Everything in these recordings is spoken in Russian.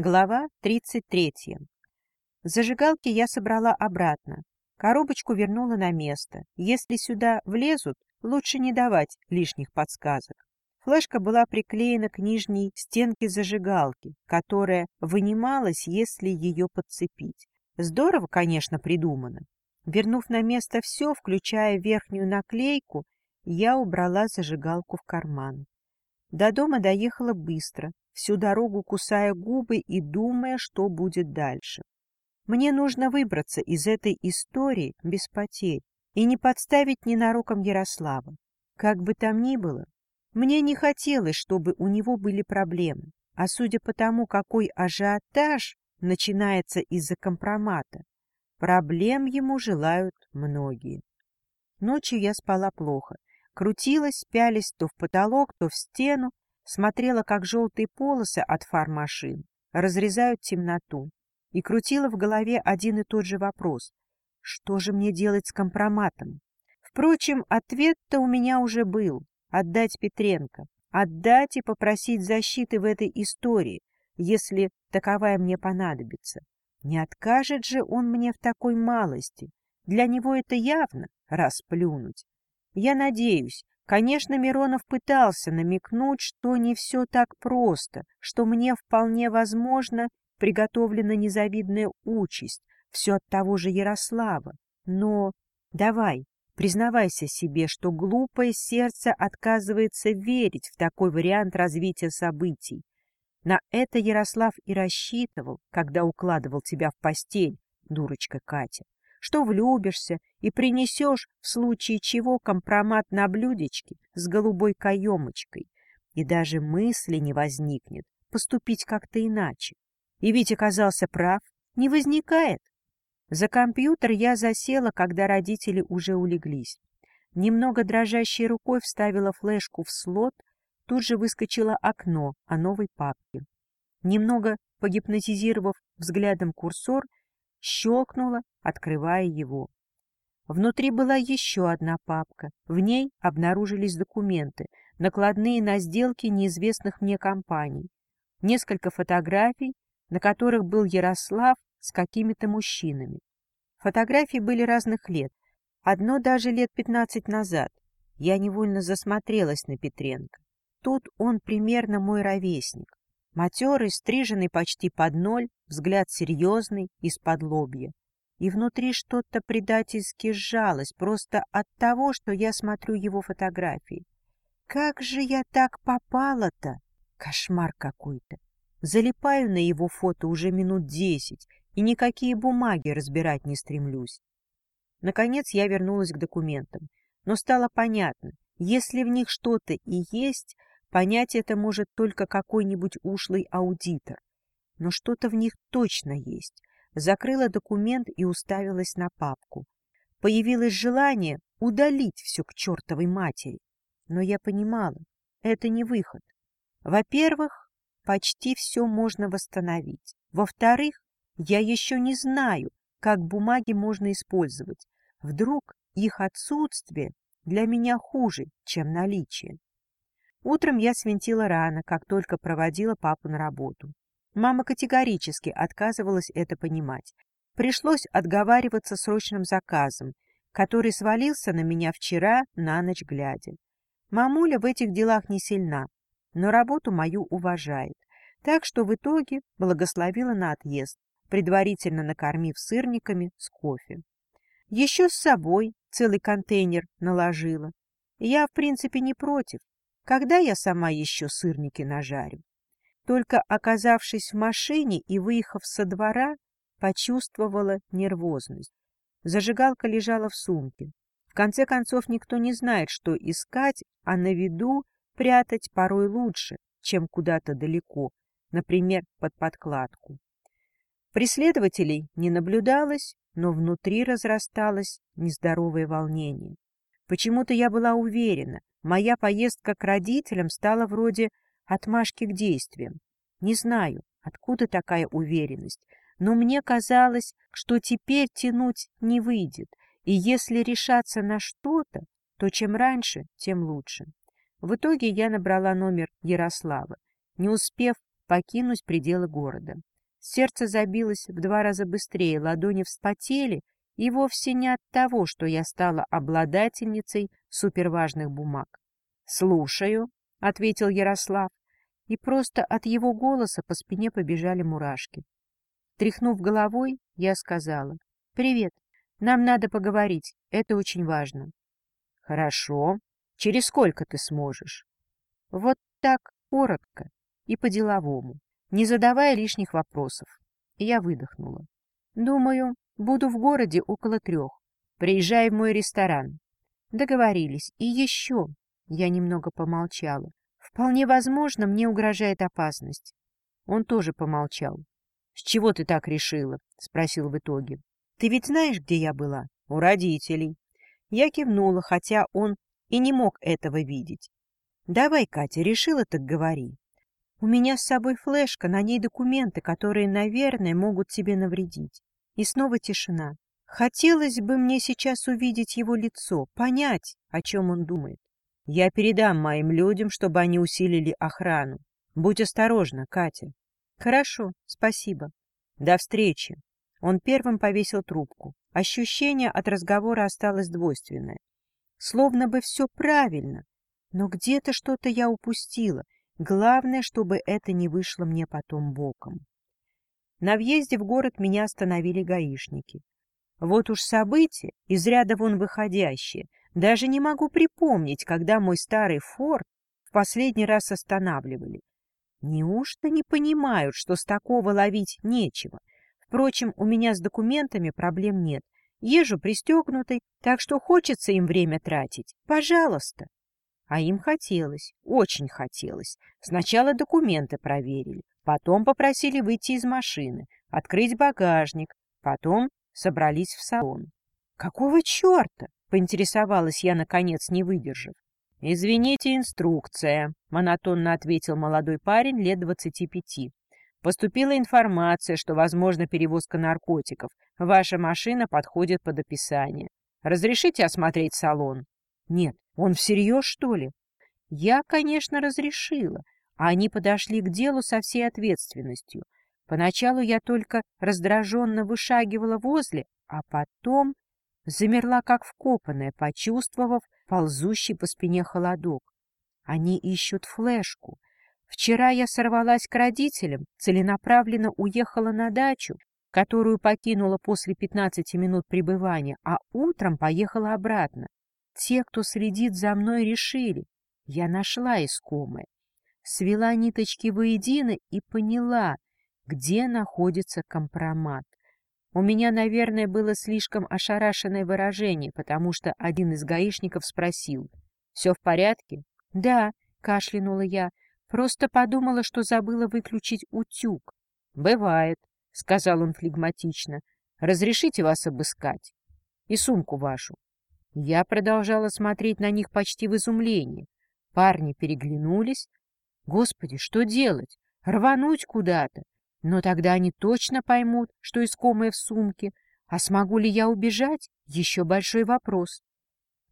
Глава 33. Зажигалки я собрала обратно. Коробочку вернула на место. Если сюда влезут, лучше не давать лишних подсказок. Флешка была приклеена к нижней стенке зажигалки, которая вынималась, если ее подцепить. Здорово, конечно, придумано. Вернув на место все, включая верхнюю наклейку, я убрала зажигалку в карман. До дома доехала быстро, всю дорогу кусая губы и думая, что будет дальше. Мне нужно выбраться из этой истории без потерь и не подставить ненароком Ярослава. Как бы там ни было, мне не хотелось, чтобы у него были проблемы, а судя по тому, какой ажиотаж начинается из-за компромата, проблем ему желают многие. Ночью я спала плохо, крутилась, пялись то в потолок, то в стену, смотрела, как желтые полосы от фар машин разрезают темноту, и крутила в голове один и тот же вопрос. Что же мне делать с компроматом? Впрочем, ответ-то у меня уже был. Отдать Петренко. Отдать и попросить защиты в этой истории, если таковая мне понадобится. Не откажет же он мне в такой малости. Для него это явно расплюнуть. Я надеюсь, Конечно, Миронов пытался намекнуть, что не все так просто, что мне вполне возможно приготовлена незавидная участь, все от того же Ярослава. Но давай, признавайся себе, что глупое сердце отказывается верить в такой вариант развития событий. На это Ярослав и рассчитывал, когда укладывал тебя в постель, дурочка Катя что влюбишься и принесешь в случае чего компромат на блюдечке с голубой каемочкой, и даже мысли не возникнет поступить как-то иначе. И ведь оказался прав, не возникает. За компьютер я засела, когда родители уже улеглись. Немного дрожащей рукой вставила флешку в слот, тут же выскочило окно о новой папке. Немного погипнотизировав взглядом курсор, щелкнула, открывая его. Внутри была еще одна папка. В ней обнаружились документы, накладные на сделки неизвестных мне компаний. Несколько фотографий, на которых был Ярослав с какими-то мужчинами. Фотографии были разных лет, одно даже лет пятнадцать назад. Я невольно засмотрелась на Петренко. Тут он примерно мой ровесник. Матерый, стриженный почти под ноль, взгляд серьезный, из-под лобья. И внутри что-то предательски сжалось, просто от того, что я смотрю его фотографии. Как же я так попала-то? Кошмар какой-то. Залипаю на его фото уже минут десять, и никакие бумаги разбирать не стремлюсь. Наконец я вернулась к документам, но стало понятно, если в них что-то и есть, Понять это может только какой-нибудь ушлый аудитор. Но что-то в них точно есть. Закрыла документ и уставилась на папку. Появилось желание удалить все к чертовой матери. Но я понимала, это не выход. Во-первых, почти все можно восстановить. Во-вторых, я еще не знаю, как бумаги можно использовать. Вдруг их отсутствие для меня хуже, чем наличие. Утром я свинтила рано, как только проводила папу на работу. Мама категорически отказывалась это понимать. Пришлось отговариваться срочным заказом, который свалился на меня вчера на ночь глядя. Мамуля в этих делах не сильна, но работу мою уважает, так что в итоге благословила на отъезд, предварительно накормив сырниками с кофе. Еще с собой целый контейнер наложила. Я, в принципе, не против, когда я сама еще сырники нажарю? Только оказавшись в машине и выехав со двора, почувствовала нервозность. Зажигалка лежала в сумке. В конце концов, никто не знает, что искать, а на виду прятать порой лучше, чем куда-то далеко, например, под подкладку. Преследователей не наблюдалось, но внутри разрасталось нездоровое волнение. Почему-то я была уверена, моя поездка к родителям стала вроде отмашки к действиям. Не знаю, откуда такая уверенность, но мне казалось, что теперь тянуть не выйдет, и если решаться на что-то, то чем раньше, тем лучше. В итоге я набрала номер Ярослава. Не успев покинуть пределы города. Сердце забилось в два раза быстрее, ладони вспотели, и вовсе не от того, что я стала обладательницей суперважных бумаг. «Слушаю», — ответил Ярослав, и просто от его голоса по спине побежали мурашки. Тряхнув головой, я сказала, «Привет, нам надо поговорить, это очень важно». «Хорошо. Через сколько ты сможешь?» Вот так, коротко и по-деловому, не задавая лишних вопросов. я выдохнула. «Думаю, буду в городе около трех. Приезжай в мой ресторан». Договорились. И еще, я немного помолчала, вполне возможно, мне угрожает опасность. Он тоже помолчал. «С чего ты так решила?» — спросил в итоге. «Ты ведь знаешь, где я была?» «У родителей». Я кивнула, хотя он и не мог этого видеть. «Давай, Катя, решила, так говори. У меня с собой флешка, на ней документы, которые, наверное, могут тебе навредить». И снова тишина. Хотелось бы мне сейчас увидеть его лицо, понять, о чем он думает. Я передам моим людям, чтобы они усилили охрану. Будь осторожна, Катя. Хорошо, спасибо. До встречи. Он первым повесил трубку. Ощущение от разговора осталось двойственное. Словно бы все правильно, но где-то что-то я упустила. Главное, чтобы это не вышло мне потом боком. На въезде в город меня остановили гаишники. Вот уж событие, из ряда вон выходящее. Даже не могу припомнить, когда мой старый форт в последний раз останавливали. Неужто не понимают, что с такого ловить нечего? Впрочем, у меня с документами проблем нет. Езжу пристегнутой, так что хочется им время тратить. Пожалуйста. А им хотелось, очень хотелось. Сначала документы проверили, потом попросили выйти из машины, открыть багажник, потом собрались в салон. «Какого черта?» — поинтересовалась я, наконец, не выдержав. «Извините, инструкция», — монотонно ответил молодой парень лет двадцати пяти. «Поступила информация, что возможна перевозка наркотиков. Ваша машина подходит под описание. Разрешите осмотреть салон?» «Нет, он всерьез, что ли?» «Я, конечно, разрешила, они подошли к делу со всей ответственностью. Поначалу я только раздраженно вышагивала возле, а потом замерла как вкопанная, почувствовав ползущий по спине холодок. Они ищут флешку. Вчера я сорвалась к родителям, целенаправленно уехала на дачу, которую покинула после 15 минут пребывания, а утром поехала обратно. Те, кто следит за мной, решили. Я нашла искомое. Свела ниточки воедино и поняла, где находится компромат. У меня, наверное, было слишком ошарашенное выражение, потому что один из гаишников спросил. «Все в порядке?» «Да», — кашлянула я, — «просто подумала, что забыла выключить утюг». «Бывает», — сказал он флегматично. «Разрешите вас обыскать? И сумку вашу». Я продолжала смотреть на них почти в изумлении. Парни переглянулись. Господи, что делать? Рвануть куда-то? Но тогда они точно поймут, что искомое в сумке. А смогу ли я убежать? Еще большой вопрос.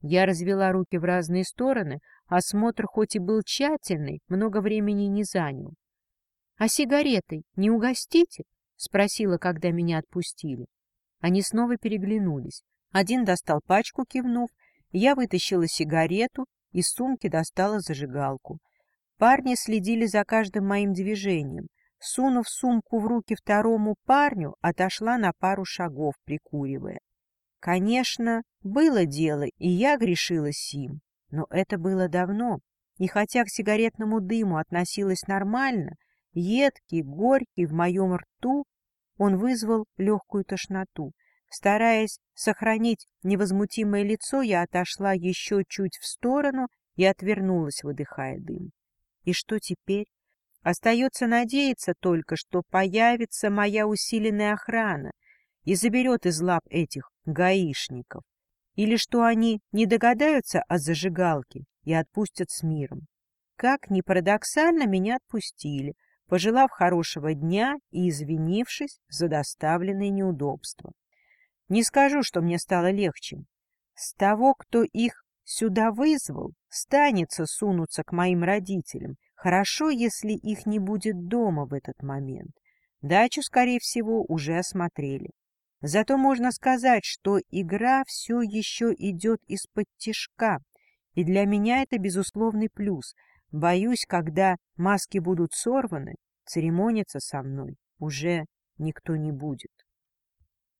Я развела руки в разные стороны, осмотр хоть и был тщательный, много времени не занял. — А сигаретой не угостите? — спросила, когда меня отпустили. Они снова переглянулись. Один достал пачку, кивнув, я вытащила сигарету, из сумки достала зажигалку. Парни следили за каждым моим движением. Сунув сумку в руки второму парню, отошла на пару шагов, прикуривая. Конечно, было дело, и я грешила сим, но это было давно, и хотя к сигаретному дыму относилась нормально, едкий, горький в моем рту, он вызвал легкую тошноту. Стараясь сохранить невозмутимое лицо, я отошла еще чуть в сторону и отвернулась, выдыхая дым. И что теперь? Остается надеяться только, что появится моя усиленная охрана и заберет из лап этих гаишников, или что они не догадаются о зажигалке и отпустят с миром. Как ни парадоксально, меня отпустили, пожелав хорошего дня и извинившись за доставленные неудобства. Не скажу, что мне стало легче. С того, кто их Сюда вызвал, станется сунуться к моим родителям. Хорошо, если их не будет дома в этот момент. Дачу, скорее всего, уже осмотрели. Зато можно сказать, что игра все еще идет из-под тишка, и для меня это безусловный плюс. Боюсь, когда маски будут сорваны, церемониться со мной уже никто не будет.